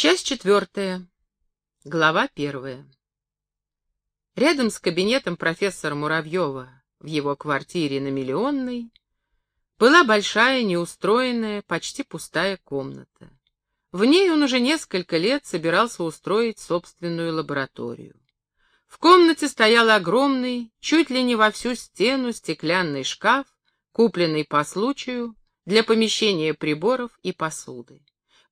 Часть четвертая. Глава первая. Рядом с кабинетом профессора Муравьева в его квартире на Миллионной была большая, неустроенная, почти пустая комната. В ней он уже несколько лет собирался устроить собственную лабораторию. В комнате стоял огромный, чуть ли не во всю стену, стеклянный шкаф, купленный по случаю для помещения приборов и посуды.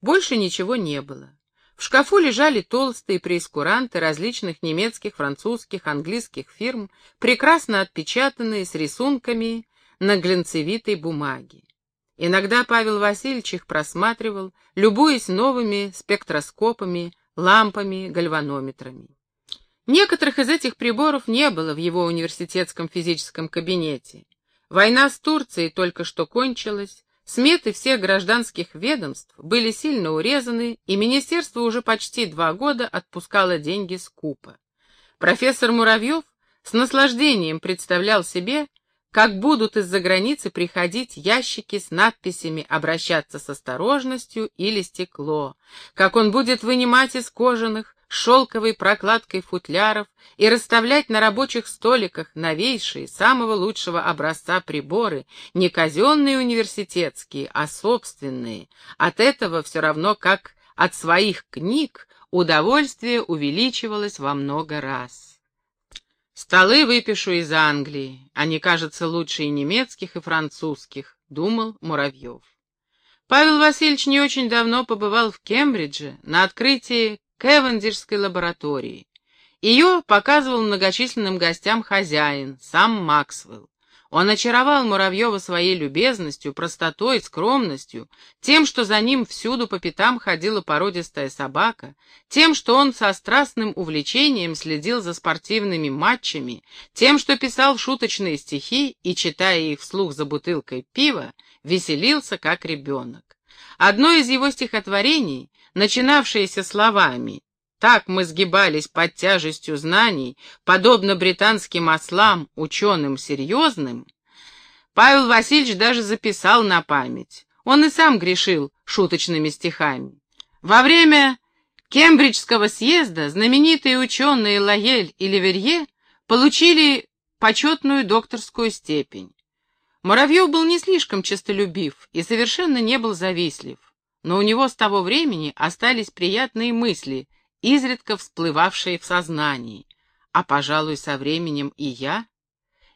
Больше ничего не было. В шкафу лежали толстые прескуранты различных немецких, французских, английских фирм, прекрасно отпечатанные с рисунками на глянцевитой бумаге. Иногда Павел Васильевич их просматривал, любуясь новыми спектроскопами, лампами, гальванометрами. Некоторых из этих приборов не было в его университетском физическом кабинете. Война с Турцией только что кончилась, Сметы всех гражданских ведомств были сильно урезаны, и министерство уже почти два года отпускало деньги скупо. Профессор Муравьев с наслаждением представлял себе, как будут из-за границы приходить ящики с надписями «Обращаться с осторожностью» или «Стекло», как он будет вынимать из кожаных, шелковой прокладкой футляров и расставлять на рабочих столиках новейшие, самого лучшего образца приборы, не казенные университетские, а собственные. От этого все равно, как от своих книг, удовольствие увеличивалось во много раз. «Столы выпишу из Англии, они, кажется, лучше и немецких, и французских», — думал Муравьев. Павел Васильевич не очень давно побывал в Кембридже на открытии Кевендишской лаборатории. Ее показывал многочисленным гостям хозяин, сам Максвелл. Он очаровал Муравьева своей любезностью, простотой, скромностью, тем, что за ним всюду по пятам ходила породистая собака, тем, что он со страстным увлечением следил за спортивными матчами, тем, что писал шуточные стихи и, читая их вслух за бутылкой пива, веселился как ребенок. Одно из его стихотворений начинавшиеся словами «Так мы сгибались под тяжестью знаний, подобно британским ослам, ученым серьезным», Павел Васильевич даже записал на память. Он и сам грешил шуточными стихами. Во время Кембриджского съезда знаменитые ученые Лаель и Леверье получили почетную докторскую степень. Муравьев был не слишком честолюбив и совершенно не был завистлив но у него с того времени остались приятные мысли, изредка всплывавшие в сознании. А, пожалуй, со временем и я.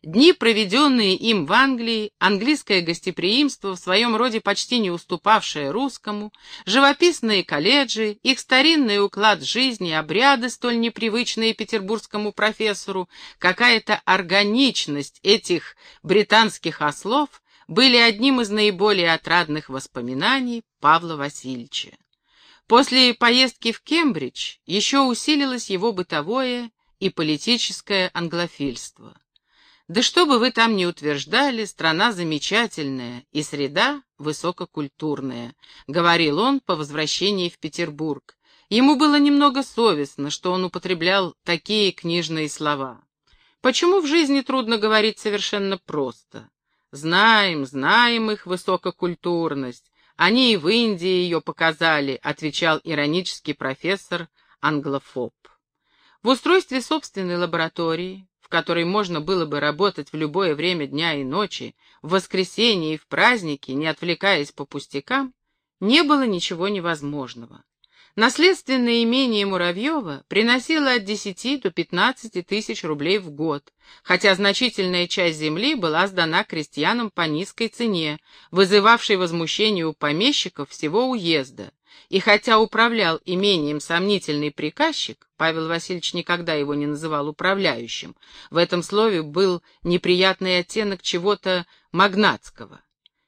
Дни, проведенные им в Англии, английское гостеприимство, в своем роде почти не уступавшее русскому, живописные колледжи, их старинный уклад жизни, обряды, столь непривычные петербургскому профессору, какая-то органичность этих британских ослов были одним из наиболее отрадных воспоминаний Павла Васильевича. После поездки в Кембридж еще усилилось его бытовое и политическое англофильство. Да что бы вы там ни утверждали, страна замечательная и среда высококультурная, говорил он по возвращении в Петербург. Ему было немного совестно, что он употреблял такие книжные слова. Почему в жизни трудно говорить совершенно просто? «Знаем, знаем их высококультурность. Они и в Индии ее показали», — отвечал иронический профессор англофоб. В устройстве собственной лаборатории, в которой можно было бы работать в любое время дня и ночи, в воскресенье и в праздники, не отвлекаясь по пустякам, не было ничего невозможного. Наследственное имение Муравьева приносило от 10 до 15 тысяч рублей в год, хотя значительная часть земли была сдана крестьянам по низкой цене, вызывавшей возмущение у помещиков всего уезда. И хотя управлял имением сомнительный приказчик, Павел Васильевич никогда его не называл управляющим, в этом слове был неприятный оттенок чего-то магнатского.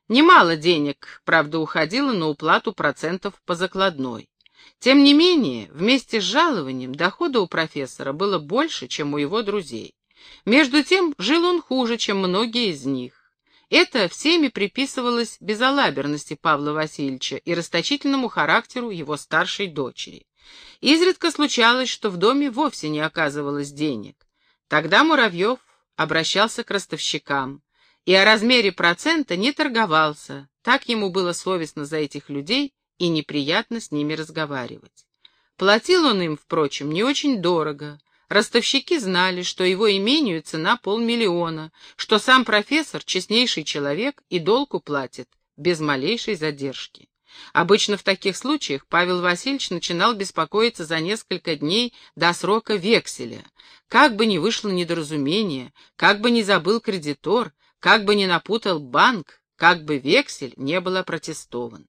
Немало денег, правда, уходило на уплату процентов по закладной. Тем не менее, вместе с жалованием дохода у профессора было больше, чем у его друзей. Между тем, жил он хуже, чем многие из них. Это всеми приписывалось безалаберности Павла Васильевича и расточительному характеру его старшей дочери. Изредка случалось, что в доме вовсе не оказывалось денег. Тогда Муравьев обращался к ростовщикам и о размере процента не торговался, так ему было совестно за этих людей, и неприятно с ними разговаривать. Платил он им, впрочем, не очень дорого. Ростовщики знали, что его имению цена полмиллиона, что сам профессор — честнейший человек и долг уплатит, без малейшей задержки. Обычно в таких случаях Павел Васильевич начинал беспокоиться за несколько дней до срока векселя. Как бы ни вышло недоразумение, как бы ни забыл кредитор, как бы ни напутал банк, как бы вексель не был опротестован.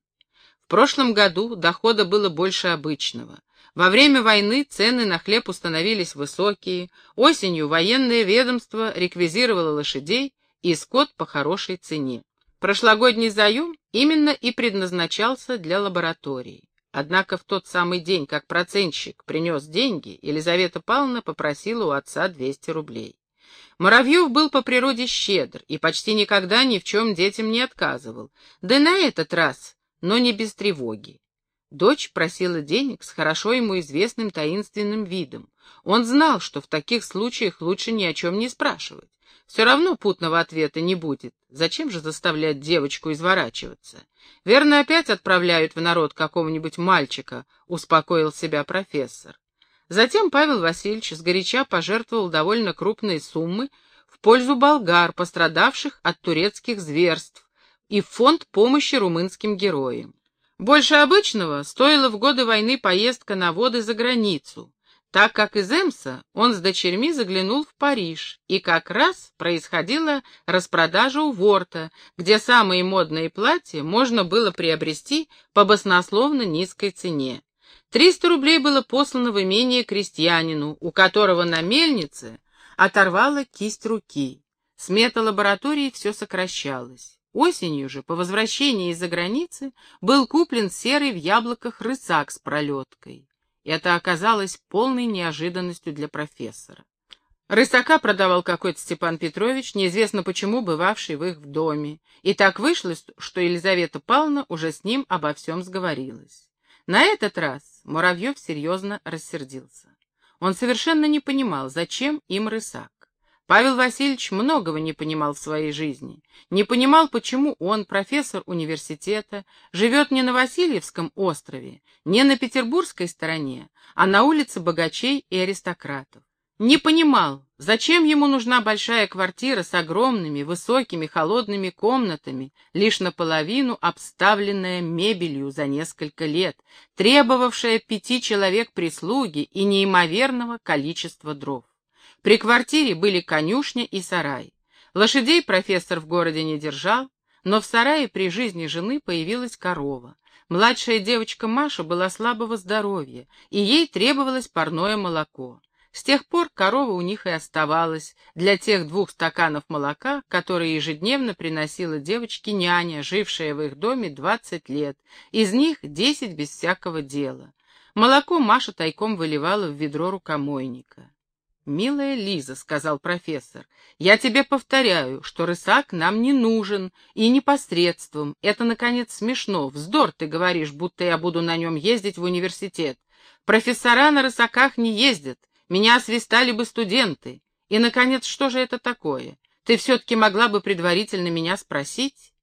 Прошлом году дохода было больше обычного. Во время войны цены на хлеб установились высокие, осенью военное ведомство реквизировало лошадей и скот по хорошей цене. Прошлогодний заем именно и предназначался для лабораторий. Однако в тот самый день, как процентщик принес деньги, Елизавета Павловна попросила у отца 200 рублей. Муравьев был по природе щедр и почти никогда ни в чем детям не отказывал, да на этот раз, но не без тревоги. Дочь просила денег с хорошо ему известным таинственным видом. Он знал, что в таких случаях лучше ни о чем не спрашивать. Все равно путного ответа не будет. Зачем же заставлять девочку изворачиваться? Верно, опять отправляют в народ какого-нибудь мальчика, успокоил себя профессор. Затем Павел Васильевич сгоряча пожертвовал довольно крупные суммы в пользу болгар, пострадавших от турецких зверств, и в фонд помощи румынским героям. Больше обычного стоила в годы войны поездка на воды за границу так как из Эмса он с дочерьми заглянул в Париж, и как раз происходила распродажа у Ворта, где самые модные платья можно было приобрести по баснословно низкой цене. Триста рублей было послано в имение крестьянину, у которого на мельнице оторвала кисть руки. Смета лаборатории все сокращалась. Осенью же, по возвращении из-за границы, был куплен серый в яблоках рысак с пролеткой. Это оказалось полной неожиданностью для профессора. Рысака продавал какой-то Степан Петрович, неизвестно почему бывавший в их доме, и так вышло, что Елизавета Павловна уже с ним обо всем сговорилась. На этот раз Муравьев серьезно рассердился. Он совершенно не понимал, зачем им рысак. Павел Васильевич многого не понимал в своей жизни. Не понимал, почему он, профессор университета, живет не на Васильевском острове, не на петербургской стороне, а на улице богачей и аристократов. Не понимал, зачем ему нужна большая квартира с огромными, высокими, холодными комнатами, лишь наполовину обставленная мебелью за несколько лет, требовавшая пяти человек прислуги и неимоверного количества дров. При квартире были конюшня и сарай. Лошадей профессор в городе не держал, но в сарае при жизни жены появилась корова. Младшая девочка Маша была слабого здоровья, и ей требовалось парное молоко. С тех пор корова у них и оставалась для тех двух стаканов молока, которые ежедневно приносила девочке няня, жившая в их доме двадцать лет, из них десять без всякого дела. Молоко Маша тайком выливала в ведро рукомойника. «Милая Лиза», — сказал профессор, — «я тебе повторяю, что рысак нам не нужен и непосредством. Это, наконец, смешно. Вздор ты говоришь, будто я буду на нем ездить в университет. Профессора на рысаках не ездят. Меня освистали бы студенты. И, наконец, что же это такое? Ты все-таки могла бы предварительно меня спросить?»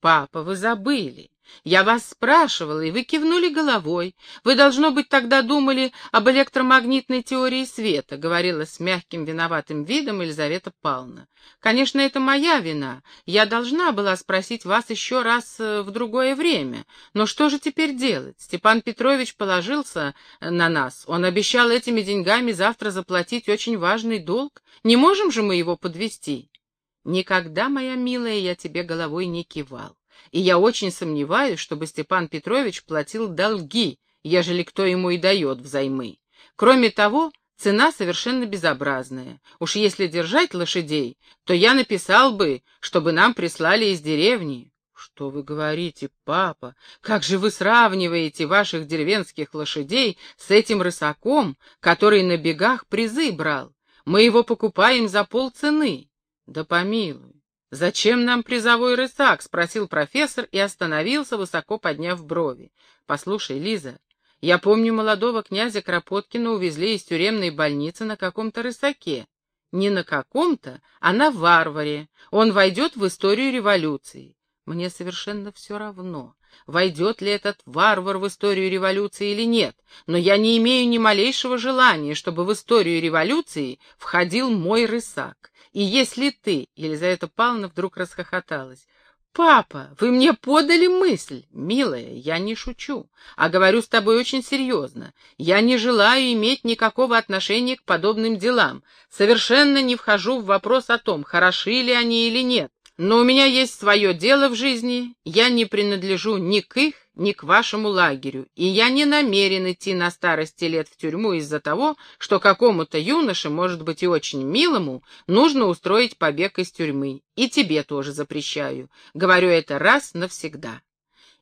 «Папа, вы забыли. Я вас спрашивала, и вы кивнули головой. Вы, должно быть, тогда думали об электромагнитной теории света, говорила с мягким виноватым видом Елизавета Павловна. Конечно, это моя вина. Я должна была спросить вас еще раз э, в другое время. Но что же теперь делать? Степан Петрович положился э, на нас. Он обещал этими деньгами завтра заплатить очень важный долг. Не можем же мы его подвести? Никогда, моя милая, я тебе головой не кивал и я очень сомневаюсь, чтобы Степан Петрович платил долги, ежели кто ему и дает взаймы. Кроме того, цена совершенно безобразная. Уж если держать лошадей, то я написал бы, чтобы нам прислали из деревни. Что вы говорите, папа? Как же вы сравниваете ваших деревенских лошадей с этим рысаком, который на бегах призы брал? Мы его покупаем за полцены. Да помилуй. «Зачем нам призовой рысак?» — спросил профессор и остановился, высоко подняв брови. «Послушай, Лиза, я помню молодого князя Кропоткина увезли из тюремной больницы на каком-то рысаке. Не на каком-то, а на варваре. Он войдет в историю революции. Мне совершенно все равно. войдет ли этот варвар в историю революции или нет, но я не имею ни малейшего желания, чтобы в историю революции входил мой рысак. И если ты, Елизавета Павловна вдруг расхохоталась, «Папа, вы мне подали мысль. Милая, я не шучу, а говорю с тобой очень серьезно. Я не желаю иметь никакого отношения к подобным делам. Совершенно не вхожу в вопрос о том, хороши ли они или нет. Но у меня есть свое дело в жизни, я не принадлежу ни к их, ни к вашему лагерю, и я не намерен идти на старости лет в тюрьму из-за того, что какому-то юноше, может быть и очень милому, нужно устроить побег из тюрьмы. И тебе тоже запрещаю. Говорю это раз навсегда.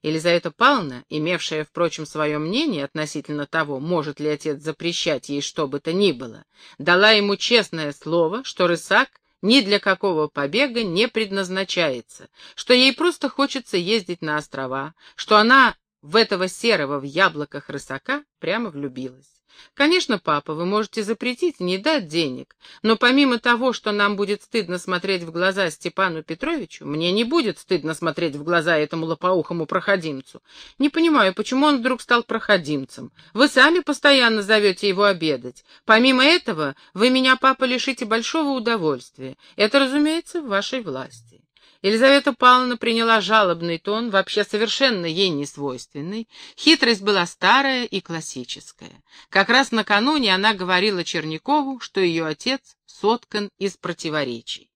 Елизавета Павловна, имевшая, впрочем, свое мнение относительно того, может ли отец запрещать ей что бы то ни было, дала ему честное слово, что рысак ни для какого побега не предназначается, что ей просто хочется ездить на острова, что она в этого серого в яблоках рысака прямо влюбилась. Конечно, папа, вы можете запретить, не дать денег, но помимо того, что нам будет стыдно смотреть в глаза Степану Петровичу, мне не будет стыдно смотреть в глаза этому лопоухому проходимцу. Не понимаю, почему он вдруг стал проходимцем. Вы сами постоянно зовете его обедать. Помимо этого, вы меня, папа, лишите большого удовольствия. Это, разумеется, в вашей власти. Елизавета Павловна приняла жалобный тон, вообще совершенно ей не свойственный. Хитрость была старая и классическая. Как раз накануне она говорила Чернякову, что ее отец соткан из противоречий.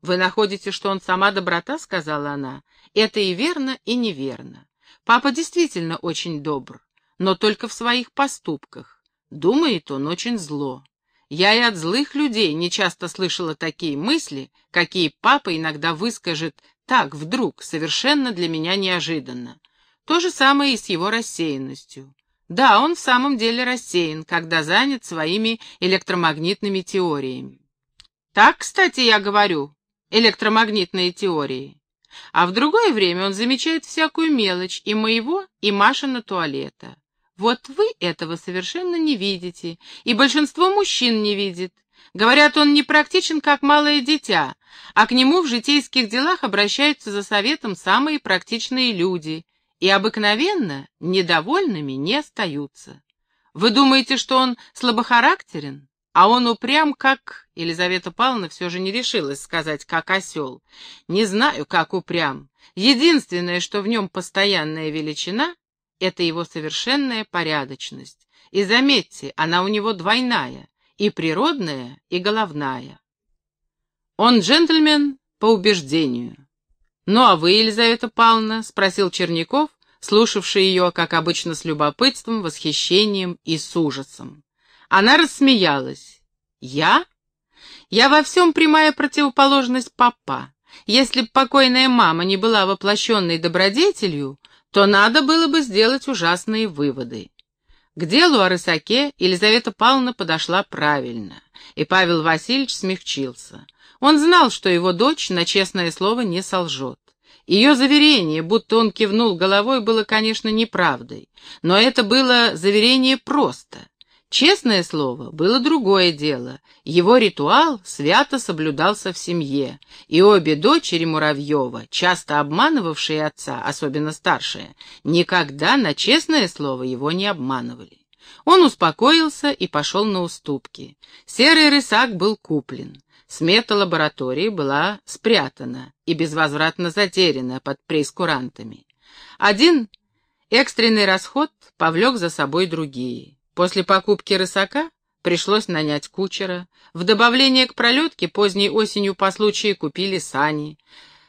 «Вы находите, что он сама доброта?» — сказала она. «Это и верно, и неверно. Папа действительно очень добр, но только в своих поступках. Думает он очень зло. Я и от злых людей не часто слышала такие мысли, какие папа иногда выскажет так, вдруг, совершенно для меня неожиданно. То же самое и с его рассеянностью. Да, он в самом деле рассеян, когда занят своими электромагнитными теориями. Так, кстати, я говорю, электромагнитные теории. А в другое время он замечает всякую мелочь и моего, и Машина туалета. Вот вы этого совершенно не видите, и большинство мужчин не видит. Говорят, он непрактичен, как малое дитя, а к нему в житейских делах обращаются за советом самые практичные люди, и обыкновенно недовольными не остаются. Вы думаете, что он слабохарактерен? А он упрям, как... Елизавета Павловна все же не решилась сказать, как осел. Не знаю, как упрям. Единственное, что в нем постоянная величина, это его совершенная порядочность. И заметьте, она у него двойная, и природная, и головная. Он джентльмен по убеждению. «Ну а вы, Елизавета Павловна?» — спросил Черняков, слушавший ее, как обычно, с любопытством, восхищением и с ужасом. Она рассмеялась. «Я? Я во всем прямая противоположность папа. Если б покойная мама не была воплощенной добродетелью, то надо было бы сделать ужасные выводы. К делу о рысаке Елизавета Павловна подошла правильно, и Павел Васильевич смягчился. Он знал, что его дочь на честное слово не солжет. Ее заверение, будто он кивнул головой, было, конечно, неправдой, но это было заверение просто. Честное слово, было другое дело. Его ритуал свято соблюдался в семье, и обе дочери Муравьева, часто обманывавшие отца, особенно старшая, никогда на честное слово его не обманывали. Он успокоился и пошел на уступки. Серый рысак был куплен. Смета лаборатории была спрятана и безвозвратно затеряна под прейскурантами. Один экстренный расход повлек за собой другие. После покупки рысака пришлось нанять кучера. В добавление к пролетке поздней осенью по случаю купили сани.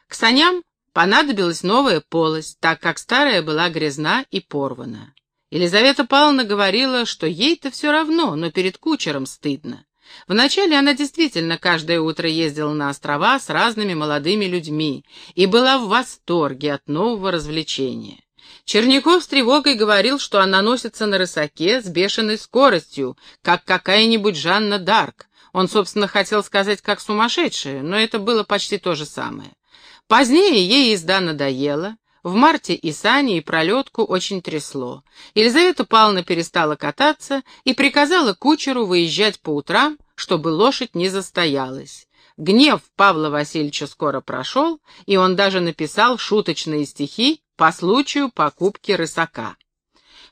К саням понадобилась новая полость, так как старая была грязна и порвана. Елизавета Павловна говорила, что ей-то все равно, но перед кучером стыдно. Вначале она действительно каждое утро ездила на острова с разными молодыми людьми и была в восторге от нового развлечения. Черняков с тревогой говорил, что она носится на рысаке с бешеной скоростью, как какая-нибудь Жанна Дарк. Он, собственно, хотел сказать, как сумасшедшая, но это было почти то же самое. Позднее ей езда надоела. В марте и сани, и пролетку очень трясло. Елизавета Павловна перестала кататься и приказала кучеру выезжать по утрам, чтобы лошадь не застоялась. Гнев Павла Васильевича скоро прошел, и он даже написал шуточные стихи по случаю покупки рысака.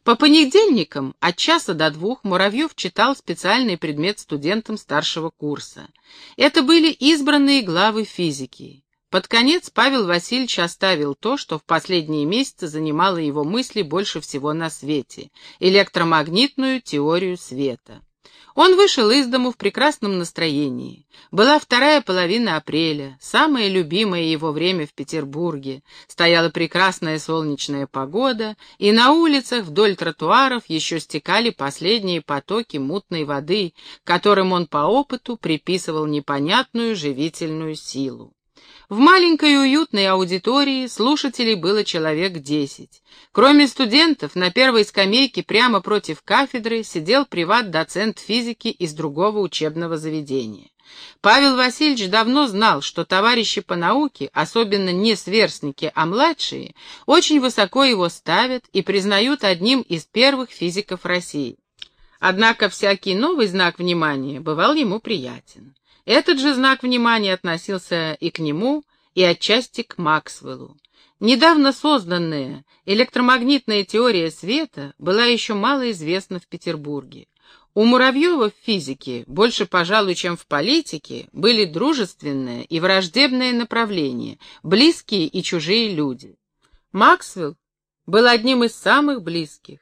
По понедельникам от часа до двух Муравьев читал специальный предмет студентам старшего курса. Это были избранные главы физики. Под конец Павел Васильевич оставил то, что в последние месяцы занимало его мысли больше всего на свете — электромагнитную теорию света. Он вышел из дому в прекрасном настроении. Была вторая половина апреля, самое любимое его время в Петербурге. Стояла прекрасная солнечная погода, и на улицах вдоль тротуаров еще стекали последние потоки мутной воды, которым он по опыту приписывал непонятную живительную силу. В маленькой уютной аудитории слушателей было человек десять. Кроме студентов, на первой скамейке прямо против кафедры сидел приват-доцент физики из другого учебного заведения. Павел Васильевич давно знал, что товарищи по науке, особенно не сверстники, а младшие, очень высоко его ставят и признают одним из первых физиков России. Однако всякий новый знак внимания бывал ему приятен. Этот же знак внимания относился и к нему, и отчасти к Максвеллу. Недавно созданная электромагнитная теория света была еще мало известна в Петербурге. У Муравьева в физике, больше, пожалуй, чем в политике, были дружественное и враждебное направление, близкие и чужие люди. Максвелл был одним из самых близких.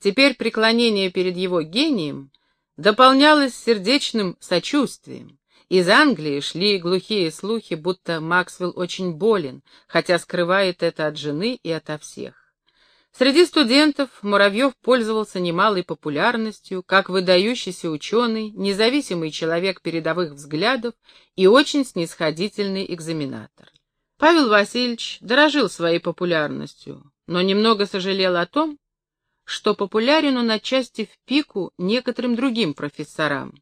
Теперь преклонение перед его гением дополнялось сердечным сочувствием. Из Англии шли глухие слухи, будто Максвелл очень болен, хотя скрывает это от жены и ото всех. Среди студентов Муравьев пользовался немалой популярностью, как выдающийся ученый, независимый человек передовых взглядов и очень снисходительный экзаменатор. Павел Васильевич дорожил своей популярностью, но немного сожалел о том, что популярен он отчасти в пику некоторым другим профессорам.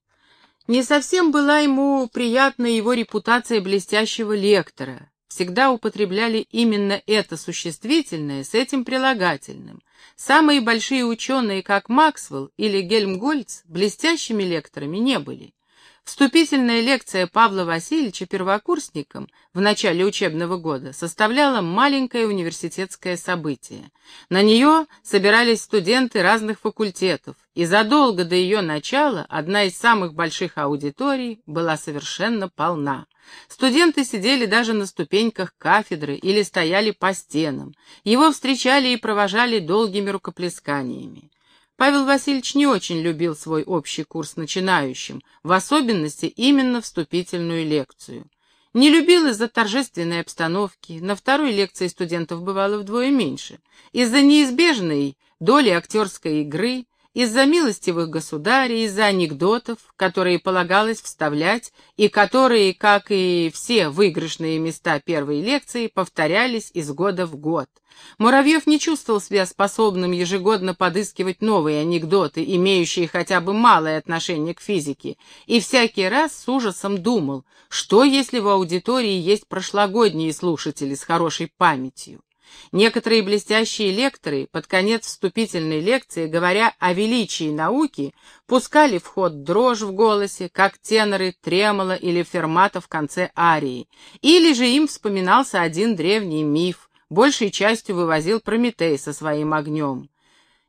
Не совсем была ему приятна его репутация блестящего лектора. Всегда употребляли именно это существительное с этим прилагательным. Самые большие ученые, как Максвелл или Гельмгольц, блестящими лекторами не были. Вступительная лекция Павла Васильевича первокурсникам в начале учебного года составляла маленькое университетское событие. На нее собирались студенты разных факультетов, и задолго до ее начала одна из самых больших аудиторий была совершенно полна. Студенты сидели даже на ступеньках кафедры или стояли по стенам. Его встречали и провожали долгими рукоплесканиями. Павел Васильевич не очень любил свой общий курс начинающим, в особенности именно вступительную лекцию. Не любил из-за торжественной обстановки, на второй лекции студентов бывало вдвое меньше, из-за неизбежной доли актерской игры, из-за милостивых государей, из-за анекдотов, которые полагалось вставлять, и которые, как и все выигрышные места первой лекции, повторялись из года в год. Муравьев не чувствовал себя способным ежегодно подыскивать новые анекдоты, имеющие хотя бы малое отношение к физике, и всякий раз с ужасом думал, что если в аудитории есть прошлогодние слушатели с хорошей памятью. Некоторые блестящие лекторы под конец вступительной лекции, говоря о величии науки, пускали в ход дрожь в голосе, как теноры тремоло или фермата в конце арии, или же им вспоминался один древний миф, большей частью вывозил Прометей со своим огнем.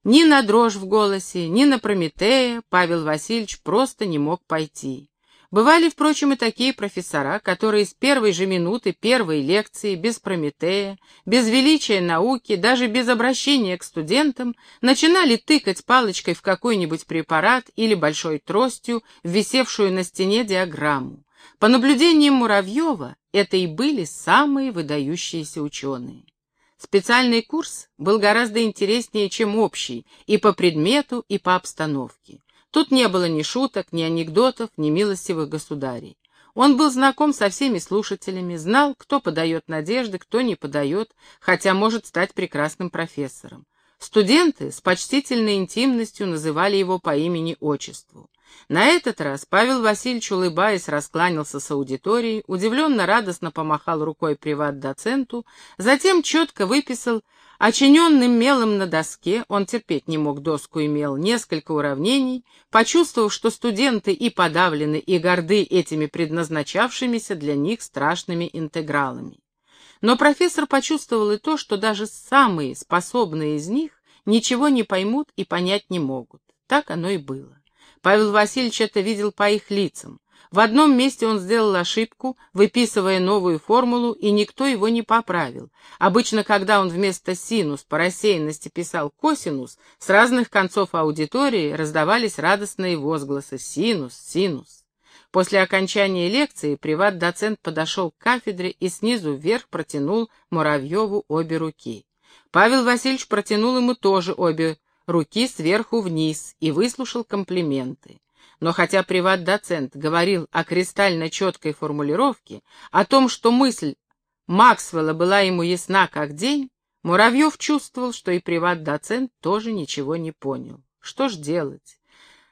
Ни на дрожь в голосе, ни на Прометея Павел Васильевич просто не мог пойти. Бывали, впрочем, и такие профессора, которые с первой же минуты первой лекции, без Прометея, без величия науки, даже без обращения к студентам, начинали тыкать палочкой в какой-нибудь препарат или большой тростью, висевшую на стене диаграмму. По наблюдениям Муравьева, это и были самые выдающиеся ученые. Специальный курс был гораздо интереснее, чем общий, и по предмету, и по обстановке. Тут не было ни шуток, ни анекдотов, ни милостивых государей. Он был знаком со всеми слушателями, знал, кто подает надежды, кто не подает, хотя может стать прекрасным профессором. Студенты с почтительной интимностью называли его по имени-отчеству. На этот раз Павел Васильевич, улыбаясь, раскланялся с аудиторией, удивленно радостно помахал рукой приват-доценту, затем четко выписал Очиненным мелом на доске, он терпеть не мог доску и мел, несколько уравнений, почувствовав, что студенты и подавлены, и горды этими предназначавшимися для них страшными интегралами. Но профессор почувствовал и то, что даже самые способные из них ничего не поймут и понять не могут. Так оно и было. Павел Васильевич это видел по их лицам. В одном месте он сделал ошибку, выписывая новую формулу, и никто его не поправил. Обычно, когда он вместо синус по рассеянности писал косинус, с разных концов аудитории раздавались радостные возгласы «синус, синус». После окончания лекции приват-доцент подошел к кафедре и снизу вверх протянул Муравьеву обе руки. Павел Васильевич протянул ему тоже обе руки сверху вниз и выслушал комплименты. Но хотя приват-доцент говорил о кристально четкой формулировке, о том, что мысль Максвелла была ему ясна как день, Муравьев чувствовал, что и приват-доцент тоже ничего не понял. Что ж делать?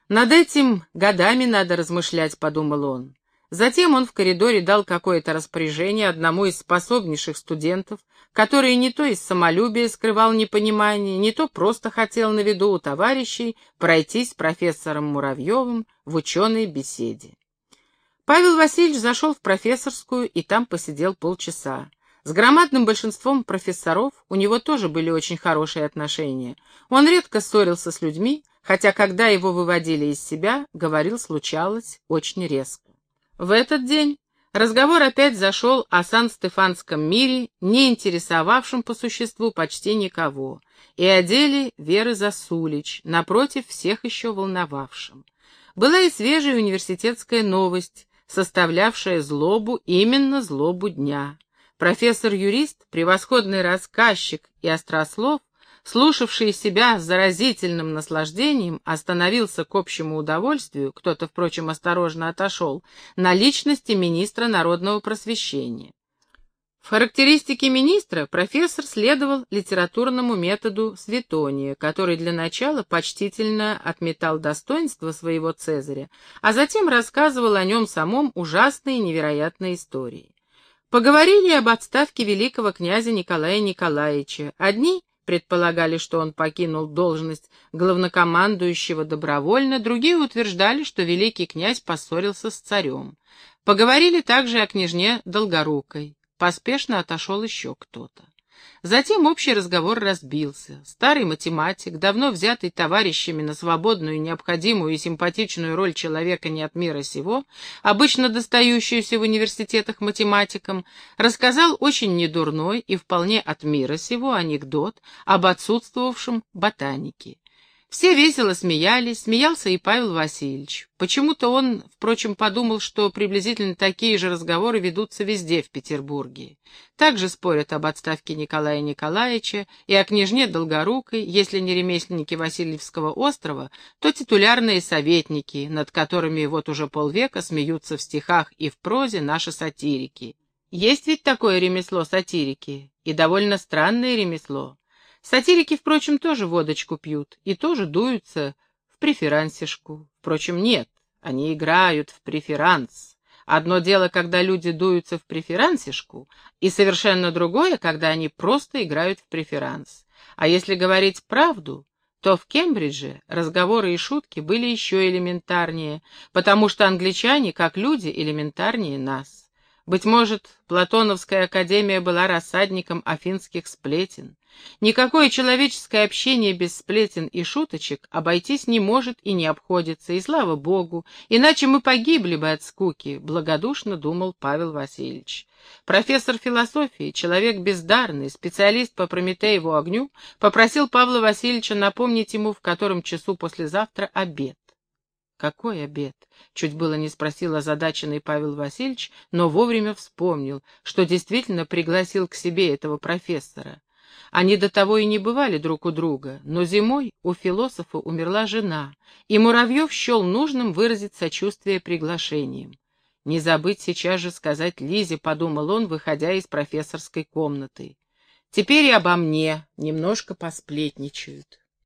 Над этим годами надо размышлять, подумал он. Затем он в коридоре дал какое-то распоряжение одному из способнейших студентов, который не то из самолюбия скрывал непонимание, не то просто хотел на виду у товарищей пройтись с профессором Муравьевым в ученой беседе. Павел Васильевич зашел в профессорскую и там посидел полчаса. С громадным большинством профессоров у него тоже были очень хорошие отношения. Он редко ссорился с людьми, хотя когда его выводили из себя, говорил случалось очень резко. В этот день разговор опять зашел о Сан-Стефанском мире, не интересовавшем по существу почти никого, и о деле Веры Засулич, напротив всех еще волновавшим. Была и свежая университетская новость, составлявшая злобу, именно злобу дня. Профессор-юрист, превосходный рассказчик и острослов, слушавший себя с заразительным наслаждением, остановился к общему удовольствию, кто-то, впрочем, осторожно отошел, на личности министра народного просвещения. В характеристике министра профессор следовал литературному методу Светония, который для начала почтительно отметал достоинство своего Цезаря, а затем рассказывал о нем самом ужасные и невероятные истории. Поговорили об отставке великого князя Николая Николаевича. Одни предполагали, что он покинул должность главнокомандующего добровольно, другие утверждали, что великий князь поссорился с царем. Поговорили также о княжне Долгорукой. Поспешно отошел еще кто-то. Затем общий разговор разбился. Старый математик, давно взятый товарищами на свободную, необходимую и симпатичную роль человека не от мира сего, обычно достающуюся в университетах математикам, рассказал очень недурной и вполне от мира сего анекдот об отсутствовавшем ботанике. Все весело смеялись, смеялся и Павел Васильевич. Почему-то он, впрочем, подумал, что приблизительно такие же разговоры ведутся везде в Петербурге. Также спорят об отставке Николая Николаевича и о княжне Долгорукой, если не ремесленники Васильевского острова, то титулярные советники, над которыми вот уже полвека смеются в стихах и в прозе наши сатирики. Есть ведь такое ремесло сатирики, и довольно странное ремесло. Сатирики, впрочем, тоже водочку пьют и тоже дуются в преферансишку. Впрочем, нет, они играют в преферанс. Одно дело, когда люди дуются в преферансишку, и совершенно другое, когда они просто играют в преферанс. А если говорить правду, то в Кембридже разговоры и шутки были еще элементарнее, потому что англичане, как люди, элементарнее нас. Быть может, Платоновская академия была рассадником афинских сплетен. Никакое человеческое общение без сплетен и шуточек обойтись не может и не обходится, и слава богу, иначе мы погибли бы от скуки, благодушно думал Павел Васильевич. Профессор философии, человек бездарный, специалист по Прометееву огню, попросил Павла Васильевича напомнить ему, в котором часу послезавтра обед. «Какой обед?» — чуть было не спросил озадаченный Павел Васильевич, но вовремя вспомнил, что действительно пригласил к себе этого профессора. Они до того и не бывали друг у друга, но зимой у философа умерла жена, и Муравьев счел нужным выразить сочувствие приглашением. «Не забыть сейчас же сказать Лизе», — подумал он, выходя из профессорской комнаты. «Теперь и обо мне немножко посплетничают».